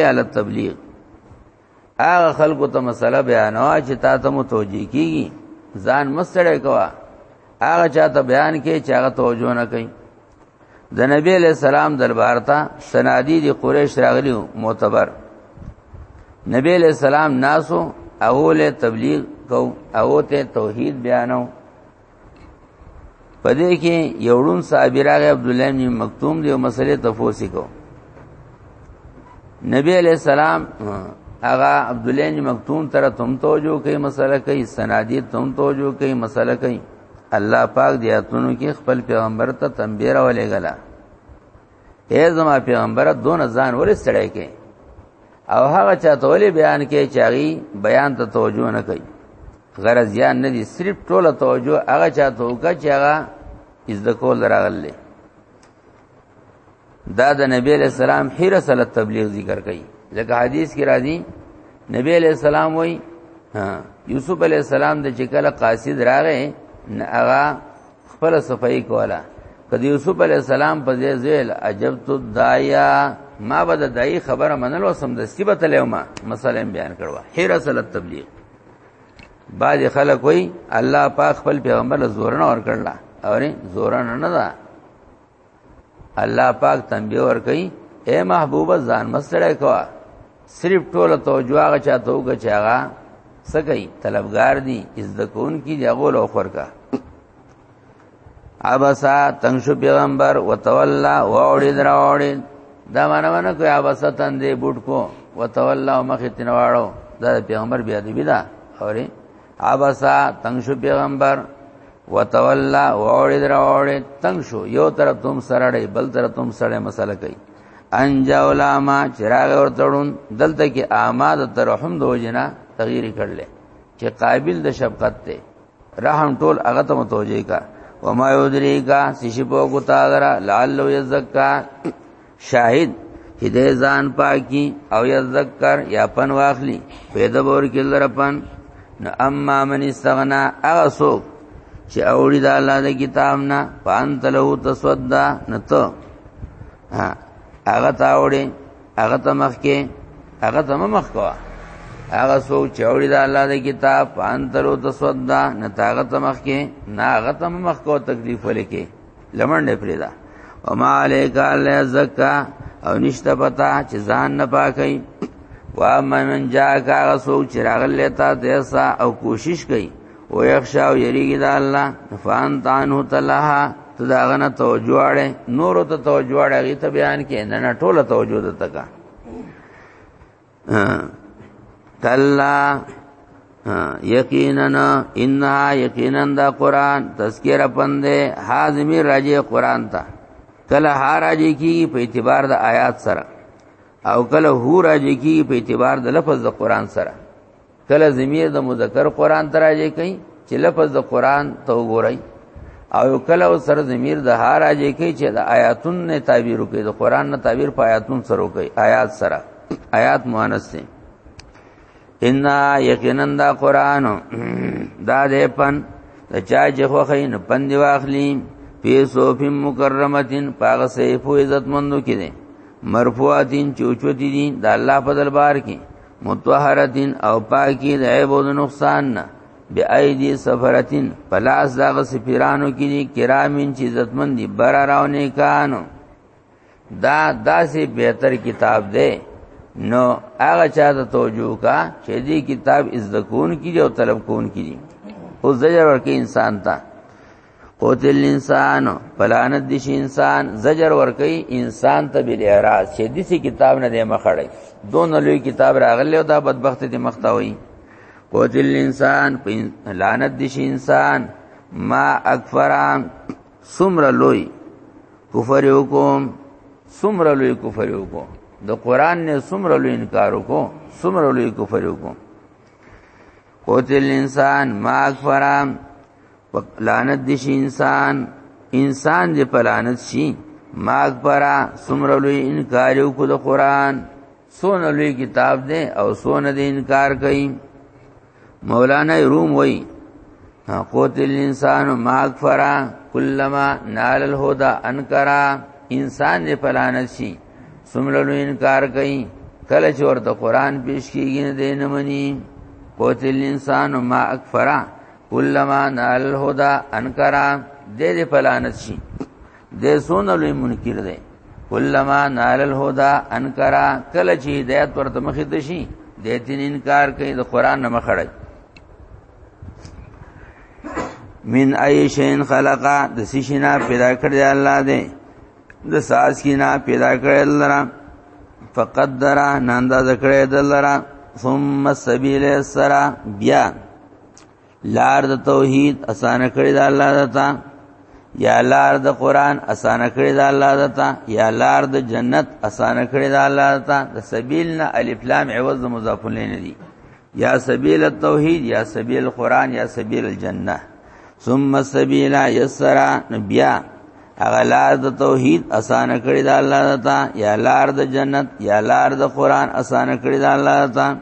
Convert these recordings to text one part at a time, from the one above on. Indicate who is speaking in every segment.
Speaker 1: علی تبلیغ هغه خلکو ته مسله بیانوا چې تا ته متوجي کیږي ځان مستړی کوا هغه چاته بیان کې چې هغه توجه نه کوي د نبی علیہ السلام دربار ته سنادی دی قریش راغلی معتبر نبی علیہ السلام ناسو اوله تبلیغ کو او ته توحید بیانو په دې کې یو ړون صحابي راغی عبد الله بن مکتوم دی او مسلې تفوس کو نبی علیہ السلام هغه عبد الله بن مکتوم تر تم توجو کوي مسله کوي سنادی تم توجو کوي مسله کوي الله پاک دی اتونو کې خپل پیغمبر ته تنبیه راولېګلا اے زما پیغمبر دون ځان ولې ستړی کې او هغه چاته ولې بیان کې چاغي بیان ته توجه نه کوي غرض یا نه دي صرف ټوله توجه هغه چاته وکړي چې هغه از د کول راغلي دا د نبی علیہ السلام حیر سره تبلیغ ذکر کړي ځکه حدیث کې راځي نبی علیہ السلام وای یوسف علیہ السلام د چکل قاصد راغې نه هغه خپل صفائی کولا کدی یوسف علی السلام په زیل عجبت دایا ما بد دای خبره منل وسم د سیبه تلوما مثلا بیان کړو حیر اصل تبلیغ بعض خلک وای الله پاک خپل پیغمبر زورن اور کړلا اورې زورن نه ده الله پاک تنبیه ور کوي اے محبوب ځان مسړی کوا صرف ټول توجه هغه چاته وګ چې هغه سګي طلبگار دي عزت کون کی دی غول او خور کا ابسا تنگ شو پیغمبر وتولى واوړي دراوړي دا معنی ونه کوي ابسا تندې بوټ کو وتولى مخ تنواړو دا پیغمبر بیا دی بدا اوري ابسا تنگ شو پیغمبر وتولى وعرض راوړې تنگ شو یو طرف تم سره بل طرف تم سره مسله کوي انجا علماء چراغ اور تړون دلته کې آماد ترحم دو جنا تغییر کړل چې قابل د شفقت ته رحم ټول هغه ته متوجي کا وما یدریکا سشپو کو تعالی لعل یزکا شاهد چې د ځان پاکي او یذکر یا پن واخلي پیدا بور کې لرپن نو اما من استغنا هغه څوک چې اوړي د الله د کتاب نه پانت له تسودا نته ها هغه تا اوړي هغه ته مخ کې هغه ته مخ کوا هغه څوک چې اوړي د الله د کتاب پانت له تسودا نته هغه ته مخ کې نه هغه ته مخ کو تکلیف ولکې لمنډه پریدا وما عليك الا زکا او نشته پتا چې ځان نه پاکي وا من جا کا رسول چې راغلی تا دیسا او کوشش کوي او یخشا او یریږي د الله فان تانو تلها ته داغه نه توجه اړه نور ته توجه اړه غي ته بیان کې نه نه ټوله توجه ده تکا کلا یقینا انها یقینا دا قران تذکرہ پندې حازمی راجی قران ته کله ها راجی کی په اعتبار د آیات سره او کله هو راجی کی په اعتبار د لفظ د قران سره کله ضمیر د مذکر قران تراجه کوي چې لفظ د قران ته وګورئ او کله او سر ضمیر د هار راجه کوي چې د آیاتون نه تعبیر کوي د قران نه تعبیر په آیاتون سره کوي آیات سره آیات مؤنث دي ان یقینا دا قران دا دې پن د چا چې خو خین پن دی واخلی پی صوف مکرمتین پاغ سیفو عزت مندو کې دي مرفوعاتین چوچو دي دي د الله په دربار کې متطهرتین او پاکی د عیب او نقصان نه بی ایدی سفرتین پلاس داغه سفیرانو کې دي کرامین چې عزتمن دي بر راونه کانو دا داسې بهتر کتاب دی نو هغه چا ته توجه کا چې دې کتاب عزت کون کې او طلب کون کې دي او زجر ورکې انسان ته قتل انسان پلانت دي شي انسان زجر ور کوي انسان ته بل اعراض چې د سي کتاب نه دی مخړی دون لوی کتاب راغلی او دا بدبخت دي مخته وي قتل انسان لعنت دي شي انسان ما اکفران سمر لوی کفر وکوم سمر لوی کفر وکوم د قران نه سمر لوی انکار وکوم سمر لوی کفر وکوم قتل انسان ما اکفرا لعنت دي شي انسان انسان دې په لعنت شي ما اکبرا سمره لوی انکار یو کو د قران سونه لوی کتاب دې او سونه دې انکار کوي مولانا روم وای قتل الانسان ما اکفرا کلما نال الهدى انکرا انسان دې په لعنت شي سمره لوی انکار کوي کله چې ورته قران پیش کیږي نه دین مني قوتل انسان ما اکفرا کلما نال هدا انکرا دې دې پلانت شي دې سون لوی منکر دی کلما نال الهدا انکرا کله چې هدایت ورته مخې ته شي دې تین انکار کوي د قران نه مخړی من ایشین خلقا د سشنا پیدا کړی الله دې د ساز کینا پیدا کړی لرا فقدر ناندا ذکرې دلرا ثم السبيل السرا بیا لار د توحید اسانه کړی د الله دتا یا لار د قران اسانه کړی د الله دتا یا لار د جنت اسانه کړی د الله دتا د سبیل نه الف لام عوض مضاف الیه نه دی یا سبیل التوحید یا سبیل قران یا سبیل الجنه ثم السبیل یسرا نبیا هغه لار د توحید اسان کړی دا الله تعالی یا لار د جنت یا لار د قران اسان کړی دا الله تعالی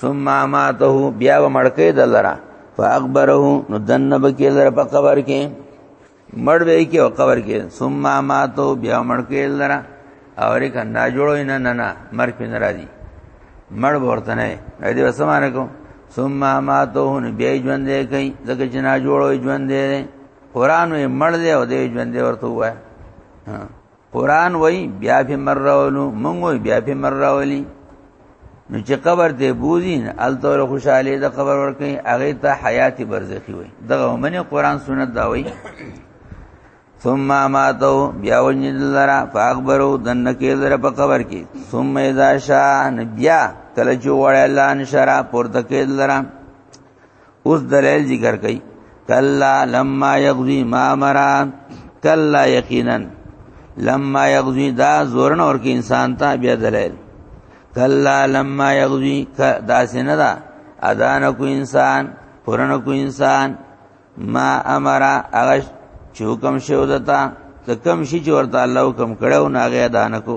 Speaker 1: ثم ماته بیا و مړکې دلرا فاخبره نو دنب کې لره په قبر کې مړ به کې او قبر کې ثم ماتو بیا مړ کې لره او ری کندا جوړو نه نه نه مر کې نه راځي مړ ورته نه دې وسمانه کو ثم ماتو نه بیا ژوند دې کوي ځکه چې نه جوړو ژوند دې قران یې مړ دې او دې ژوند دې ورته وای ها قران وای بیا په مرولو مونږ وای بیا په مرولي نو چې قبر ته بوزین التور خوشاله د قبر ورکې هغه ته حیات برزخی وای دغه منی قران سنت دا وای ثم ماتو بیا وجن لرا فاخبرو دن کې لرا په قبر کې ثم اذا شاء بیا کله چې وړ الله نشرا پورته کې لرا اوس دلیل ذکر کړي کلا لما یغزی ما مرا کلا یقینا لما یغزی دا زورن اور کې انسان ته بیا دلیل کلا لما یغزی دا سینه دا اذان کو انسان پرن کو انسان ما امرا اغش چوکم شو دتا د کم شي چې ورته الله حکم کړو ناغه اذان کو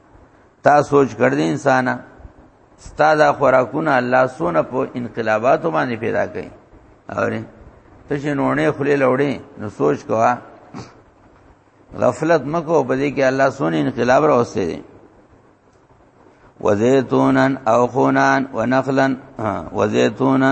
Speaker 1: تا سوچ کړ دې انسان ستا دا خوراکونه الله سونه په انقلاباتو باندې پیدا کړي اورې ته چې نوړې خلې لوړې نو سوچ کوه غفلت مکو په دې کې الله سونه انقلاب راوستي دي وزيتونا او خونان ونخلا وزيتونا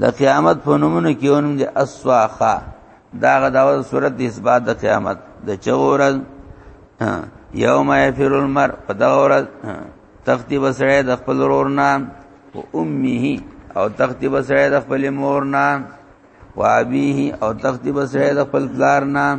Speaker 1: د قیامت په نومونو کې اونم دي اسواخه دا غداوه صورت اثبات د قیامت د چورز یوم یفر المر په دا ورځ تختی بسړی د خپل ورور نام او امه او تختی بسړی د خپل مور نام و ابيه او تختی بسړی د خپل پلار نام